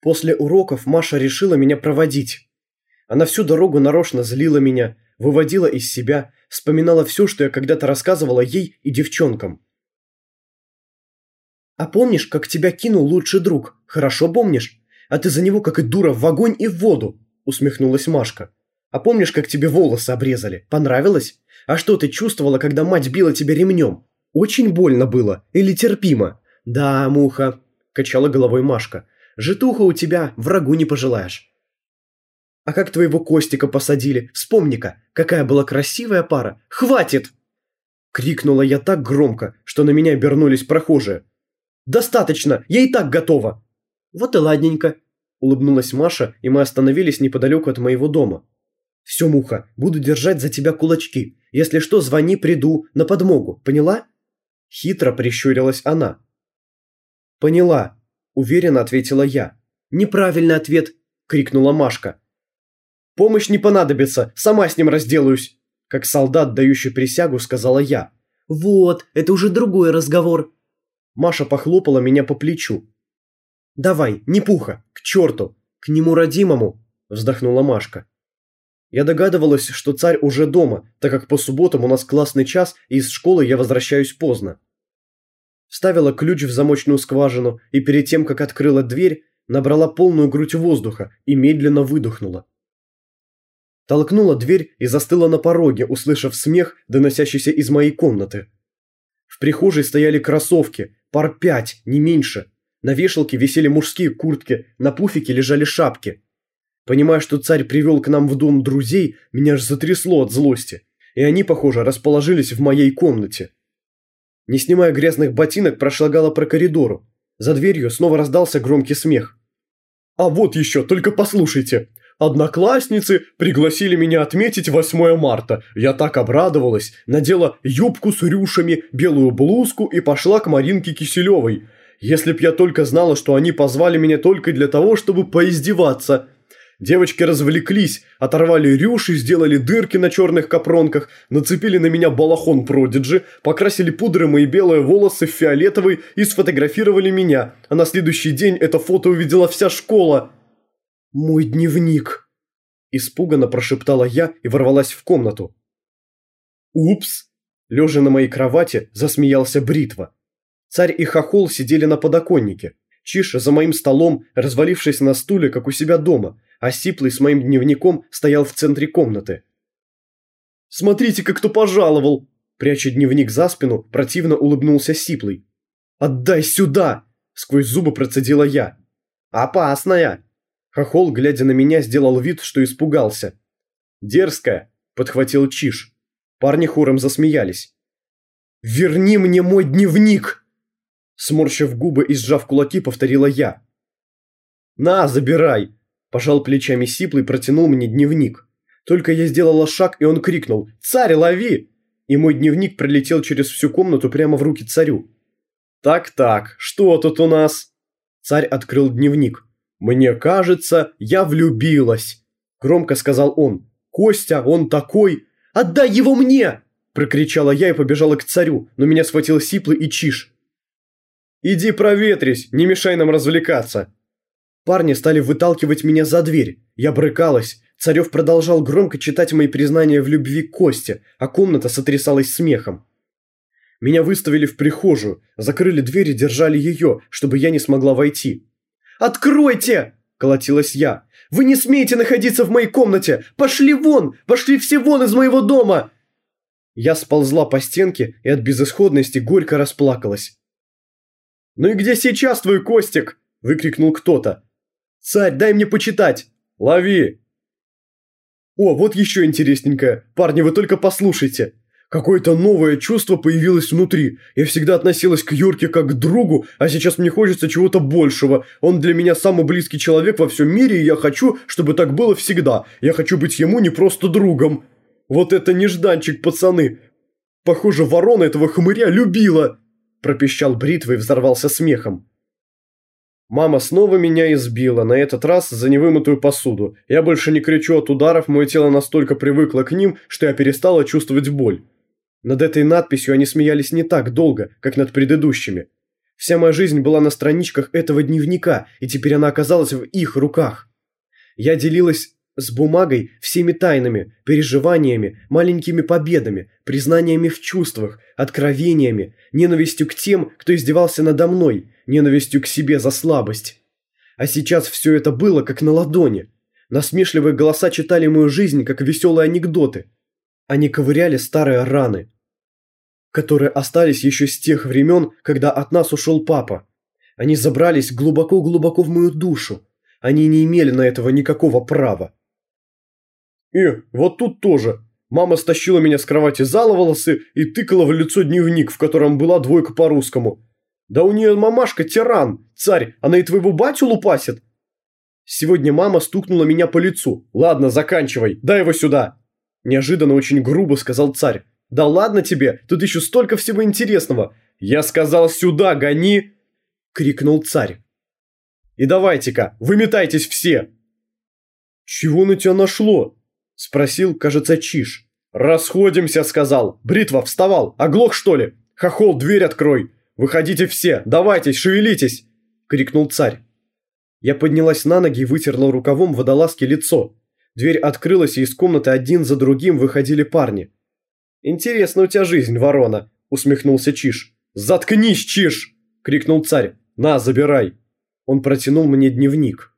После уроков Маша решила меня проводить. Она всю дорогу нарочно злила меня, выводила из себя, вспоминала все, что я когда-то рассказывала ей и девчонкам. «А помнишь, как тебя кинул лучший друг? Хорошо помнишь? А ты за него, как и дура, в огонь и в воду!» – усмехнулась Машка. «А помнишь, как тебе волосы обрезали? Понравилось? А что ты чувствовала, когда мать била тебя ремнем? Очень больно было или терпимо?» «Да, муха», – качала головой Машка. «Житуха у тебя, врагу не пожелаешь». А как твоего Костика посадили? Вспомни-ка, какая была красивая пара. Хватит!» Крикнула я так громко, что на меня обернулись прохожие. «Достаточно! Я и так готова!» «Вот и ладненько!» Улыбнулась Маша, и мы остановились неподалеку от моего дома. «Все, Муха, буду держать за тебя кулачки. Если что, звони, приду, на подмогу, поняла?» Хитро прищурилась она. «Поняла», – уверенно ответила я. «Неправильный ответ», – крикнула Машка. Помощь не понадобится, сама с ним разделаюсь», – как солдат, дающий присягу, сказала я. «Вот, это уже другой разговор». Маша похлопала меня по плечу. «Давай, не пуха, к черту, к нему родимому», – вздохнула Машка. Я догадывалась, что царь уже дома, так как по субботам у нас классный час, и из школы я возвращаюсь поздно. Вставила ключ в замочную скважину и перед тем, как открыла дверь, набрала полную грудь воздуха и медленно выдохнула. Толкнула дверь и застыла на пороге, услышав смех, доносящийся из моей комнаты. В прихожей стояли кроссовки, пар пять, не меньше. На вешалке висели мужские куртки, на пуфике лежали шапки. Понимая, что царь привел к нам в дом друзей, меня аж затрясло от злости. И они, похоже, расположились в моей комнате. Не снимая грязных ботинок, прошагала по коридору. За дверью снова раздался громкий смех. «А вот еще, только послушайте! Одноклассницы пригласили меня отметить 8 марта. Я так обрадовалась, надела юбку с рюшами, белую блузку и пошла к Маринке Киселевой. Если б я только знала, что они позвали меня только для того, чтобы поиздеваться. Девочки развлеклись, оторвали рюши, сделали дырки на черных капронках, нацепили на меня балахон продиджи, покрасили пудрой мои белые волосы в фиолетовый и сфотографировали меня. А на следующий день это фото увидела вся школа. «Мой дневник!» Испуганно прошептала я и ворвалась в комнату. «Упс!» Лежа на моей кровати, засмеялся Бритва. Царь и Хохол сидели на подоконнике. Чиша за моим столом, развалившись на стуле, как у себя дома, а Сиплый с моим дневником стоял в центре комнаты. «Смотрите-ка, кто пожаловал!» Пряча дневник за спину, противно улыбнулся Сиплый. «Отдай сюда!» – сквозь зубы процедила я. «Опасная!» Хохол, глядя на меня, сделал вид, что испугался. «Дерзкая!» – подхватил Чиш. Парни хором засмеялись. «Верни мне мой дневник!» Сморщив губы и сжав кулаки, повторила я. «На, забирай!» – пожал плечами Сиплый, протянул мне дневник. Только я сделала шаг, и он крикнул «Царь, лови!» И мой дневник пролетел через всю комнату прямо в руки царю. «Так-так, что тут у нас?» Царь открыл дневник. «Мне кажется, я влюбилась», – громко сказал он. «Костя, он такой...» «Отдай его мне!» – прокричала я и побежала к царю, но меня схватил Сиплый и Чиш. «Иди проветрись, не мешай нам развлекаться!» Парни стали выталкивать меня за дверь. Я брыкалась. Царев продолжал громко читать мои признания в любви к Косте, а комната сотрясалась смехом. Меня выставили в прихожую, закрыли дверь и держали ее, чтобы я не смогла войти. «Откройте!» – колотилась я. «Вы не смеете находиться в моей комнате! Пошли вон! Пошли все вон из моего дома!» Я сползла по стенке и от безысходности горько расплакалась. «Ну и где сейчас твой Костик?» – выкрикнул кто-то. «Царь, дай мне почитать!» «Лови!» «О, вот еще интересненькое! Парни, вы только послушайте!» Какое-то новое чувство появилось внутри. Я всегда относилась к Юрке как к другу, а сейчас мне хочется чего-то большего. Он для меня самый близкий человек во всем мире, и я хочу, чтобы так было всегда. Я хочу быть ему не просто другом. Вот это нежданчик, пацаны. Похоже, ворона этого хмыря любила. Пропищал бритвой и взорвался смехом. Мама снова меня избила, на этот раз за невымытую посуду. Я больше не кричу от ударов, мое тело настолько привыкло к ним, что я перестала чувствовать боль. Над этой надписью они смеялись не так долго, как над предыдущими. Вся моя жизнь была на страничках этого дневника, и теперь она оказалась в их руках. Я делилась с бумагой всеми тайнами, переживаниями, маленькими победами, признаниями в чувствах, откровениями, ненавистью к тем, кто издевался надо мной, ненавистью к себе за слабость. А сейчас все это было как на ладони. Насмешливые голоса читали мою жизнь, как веселые анекдоты. Они ковыряли старые раны, которые остались еще с тех времен, когда от нас ушел папа. Они забрались глубоко-глубоко в мою душу. Они не имели на этого никакого права. И вот тут тоже. Мама стащила меня с кровати за волосы и тыкала в лицо дневник, в котором была двойка по-русскому. Да у нее мамашка тиран, царь, она и твоего батю лупасит. Сегодня мама стукнула меня по лицу. Ладно, заканчивай, дай его сюда. Неожиданно очень грубо сказал царь. Да ладно тебе, тут еще столько всего интересного. Я сказал сюда, гони, крикнул царь. И давайте-ка, выметайтесь все. Чего на тебя нашло? Спросил, кажется, Чиш. «Расходимся», — сказал. «Бритва, вставал. Оглох, что ли? Хохол, дверь открой. Выходите все. Давайте, шевелитесь!» — крикнул царь. Я поднялась на ноги и вытерла рукавом водолазки лицо. Дверь открылась, и из комнаты один за другим выходили парни. «Интересна у тебя жизнь, ворона», — усмехнулся Чиш. «Заткнись, Чиш!» — крикнул царь. «На, забирай!» Он протянул мне дневник.